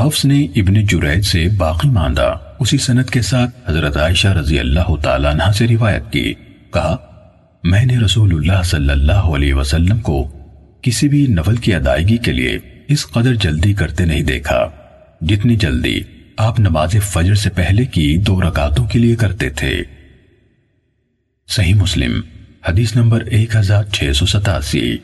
حفظ نے ابن جرید سے باقی ماندہ اسی سنت کے ساتھ حضرت عائشہ رضی اللہ تعالیٰ عنہ سے روایت کی۔ کہا، میں نے رسول اللہ صلی اللہ علیہ وسلم کو کسی بھی نفل کی ادائیگی کے لیے اس قدر جلدی کرتے نہیں دیکھا جتنی جلدی آپ نماز فجر سے پہلے کی دو رکعتوں کے لیے کرتے تھے۔ صحیح مسلم، حدیث نمبر ایک ہزار چھ سو ستاسی۔